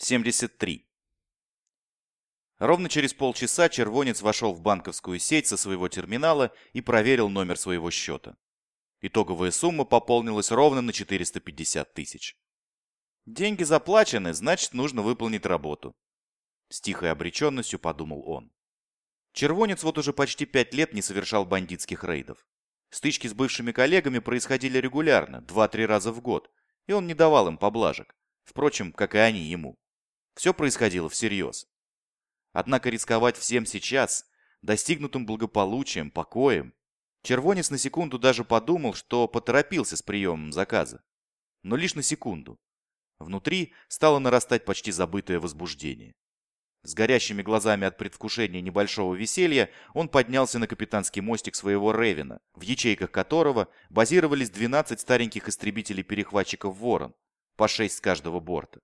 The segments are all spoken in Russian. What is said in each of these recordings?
73. Ровно через полчаса червонец вошел в банковскую сеть со своего терминала и проверил номер своего счета. Итоговая сумма пополнилась ровно на 450 тысяч. Деньги заплачены, значит, нужно выполнить работу. С тихой обреченностью подумал он. Червонец вот уже почти пять лет не совершал бандитских рейдов. Стычки с бывшими коллегами происходили регулярно, два-три раза в год, и он не давал им поблажек. Впрочем, как и они ему. Все происходило всерьез. Однако рисковать всем сейчас, достигнутым благополучием, покоем, Червонец на секунду даже подумал, что поторопился с приемом заказа. Но лишь на секунду. Внутри стало нарастать почти забытое возбуждение. С горящими глазами от предвкушения небольшого веселья он поднялся на капитанский мостик своего Ревена, в ячейках которого базировались 12 стареньких истребителей-перехватчиков «Ворон», по 6 с каждого борта.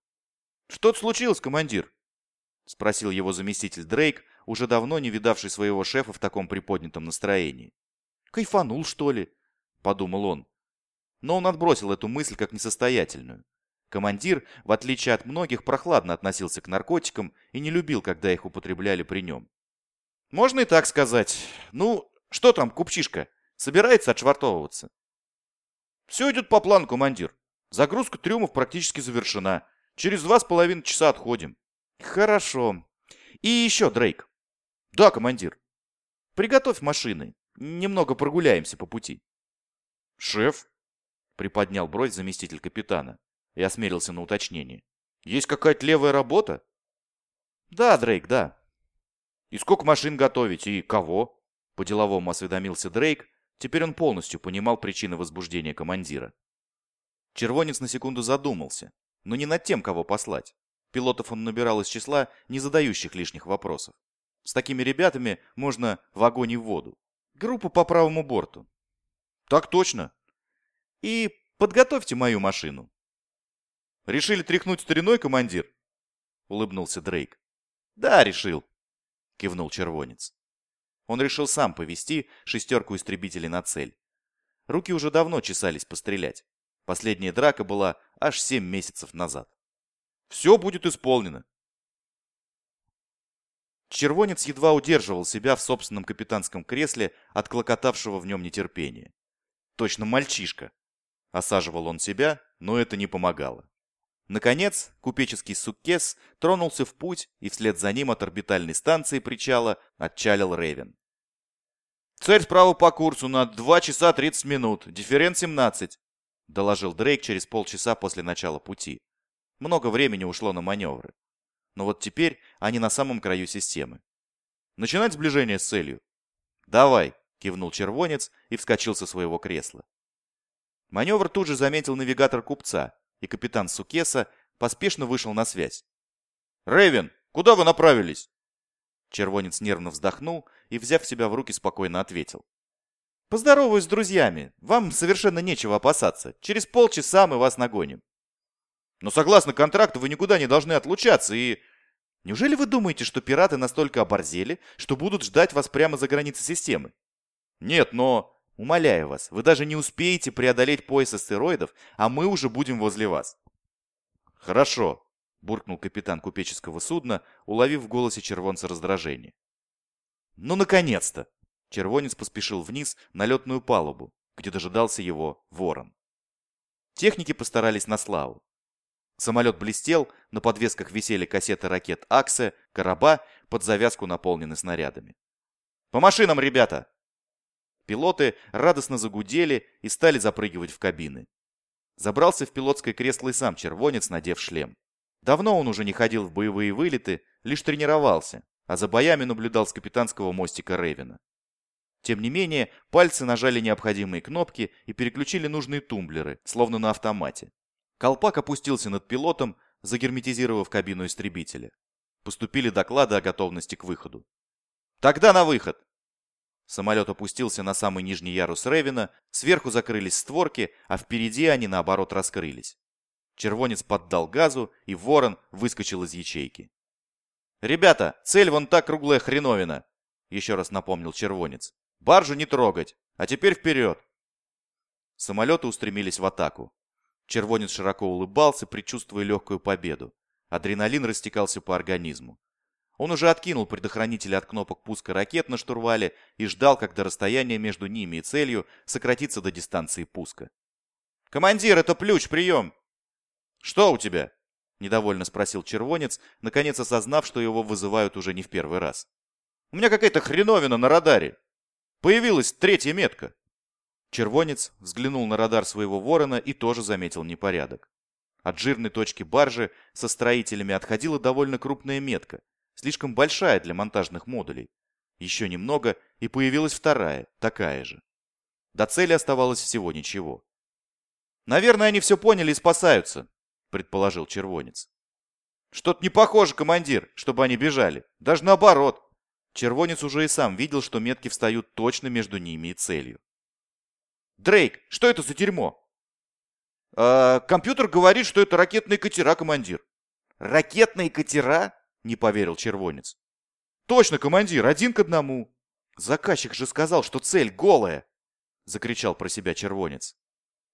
«Что-то случилось, командир?» — спросил его заместитель Дрейк, уже давно не видавший своего шефа в таком приподнятом настроении. «Кайфанул, что ли?» — подумал он. Но он отбросил эту мысль как несостоятельную. Командир, в отличие от многих, прохладно относился к наркотикам и не любил, когда их употребляли при нем. «Можно и так сказать. Ну, что там, купчишка, собирается отшвартовываться?» «Все идет по плану, командир. Загрузка трюмов практически завершена. Через два с половиной часа отходим». Хорошо. И еще, Дрейк. Да, командир. Приготовь машины. Немного прогуляемся по пути. Шеф? Приподнял бровь заместитель капитана и осмелился на уточнение. Есть какая-то левая работа? Да, Дрейк, да. И сколько машин готовить, и кого? По-деловому осведомился Дрейк. Теперь он полностью понимал причины возбуждения командира. Червонец на секунду задумался, но не над тем, кого послать. Пилотов он набирал из числа не задающих лишних вопросов. С такими ребятами можно в огонь и в воду. Группа по правому борту. Так точно. И подготовьте мою машину. Решили тряхнуть стариной, командир? Улыбнулся Дрейк. Да, решил. Кивнул червонец. Он решил сам повести шестерку истребителей на цель. Руки уже давно чесались пострелять. Последняя драка была аж семь месяцев назад. Все будет исполнено. Червонец едва удерживал себя в собственном капитанском кресле от клокотавшего в нем нетерпения. Точно мальчишка. Осаживал он себя, но это не помогало. Наконец, купеческий суккес тронулся в путь, и вслед за ним от орбитальной станции причала отчалил Рейвен. «Цель справа по курсу на 2 часа 30 минут, дифферент 17», доложил Дрейк через полчаса после начала пути. Много времени ушло на маневры. Но вот теперь они на самом краю системы. Начинать сближение с целью. «Давай!» – кивнул червонец и вскочил со своего кресла. Маневр тут же заметил навигатор купца, и капитан Сукеса поспешно вышел на связь. «Рэйвен, куда вы направились?» Червонец нервно вздохнул и, взяв себя в руки, спокойно ответил. «Поздороваюсь с друзьями. Вам совершенно нечего опасаться. Через полчаса мы вас нагоним». Но согласно контракту вы никуда не должны отлучаться и... Неужели вы думаете, что пираты настолько оборзели, что будут ждать вас прямо за границей системы? Нет, но... Умоляю вас, вы даже не успеете преодолеть пояс астероидов, а мы уже будем возле вас. Хорошо, буркнул капитан купеческого судна, уловив в голосе червонца раздражение. Ну, наконец-то! Червонец поспешил вниз на летную палубу, где дожидался его ворон. Техники постарались на славу. Самолет блестел, на подвесках висели кассеты ракет «Аксе», «Короба», под завязку наполнены снарядами. «По машинам, ребята!» Пилоты радостно загудели и стали запрыгивать в кабины. Забрался в пилотское кресло и сам червонец, надев шлем. Давно он уже не ходил в боевые вылеты, лишь тренировался, а за боями наблюдал с капитанского мостика Рейвена. Тем не менее, пальцы нажали необходимые кнопки и переключили нужные тумблеры, словно на автомате. Колпак опустился над пилотом, загерметизировав кабину истребителя. Поступили доклады о готовности к выходу. «Тогда на выход!» Самолет опустился на самый нижний ярус Ревина, сверху закрылись створки, а впереди они, наоборот, раскрылись. Червонец поддал газу, и ворон выскочил из ячейки. «Ребята, цель вон та круглая хреновина!» Еще раз напомнил червонец. «Баржу не трогать! А теперь вперед!» Самолеты устремились в атаку. Червонец широко улыбался, предчувствуя легкую победу. Адреналин растекался по организму. Он уже откинул предохранители от кнопок пуска ракет на штурвале и ждал, когда расстояние между ними и целью сократится до дистанции пуска. «Командир, это Плющ, прием!» «Что у тебя?» – недовольно спросил червонец, наконец осознав, что его вызывают уже не в первый раз. «У меня какая-то хреновина на радаре. Появилась третья метка». Червонец взглянул на радар своего ворона и тоже заметил непорядок. От жирной точки баржи со строителями отходила довольно крупная метка, слишком большая для монтажных модулей. Еще немного, и появилась вторая, такая же. До цели оставалось всего ничего. «Наверное, они все поняли и спасаются», — предположил червонец. «Что-то не похоже, командир, чтобы они бежали. Даже наоборот». Червонец уже и сам видел, что метки встают точно между ними и целью. «Дрейк, что это за дерьмо?» «А, «Компьютер говорит, что это ракетные катера, командир». «Ракетные катера?» — не поверил червонец. «Точно, командир, один к одному». «Заказчик же сказал, что цель голая!» — закричал про себя червонец.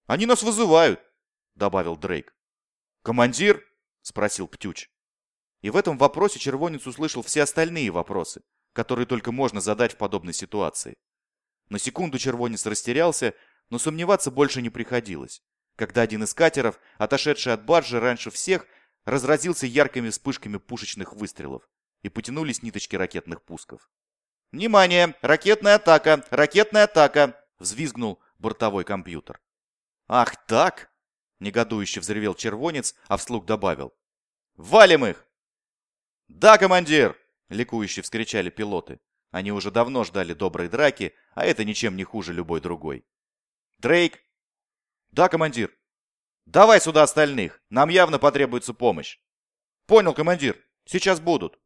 «Они нас вызывают!» — добавил Дрейк. «Командир?» — спросил Птюч. И в этом вопросе червонец услышал все остальные вопросы, которые только можно задать в подобной ситуации. На секунду червонец растерялся, но сомневаться больше не приходилось, когда один из катеров, отошедший от баржи раньше всех, разразился яркими вспышками пушечных выстрелов, и потянулись ниточки ракетных пусков. «Внимание! Ракетная атака! Ракетная атака!» — взвизгнул бортовой компьютер. «Ах так!» — негодующе взревел червонец, а вслух добавил. «Валим их!» «Да, командир!» — ликующе вскричали пилоты. Они уже давно ждали доброй драки, а это ничем не хуже любой другой. «Дрейк!» «Да, командир!» «Давай сюда остальных! Нам явно потребуется помощь!» «Понял, командир! Сейчас будут!»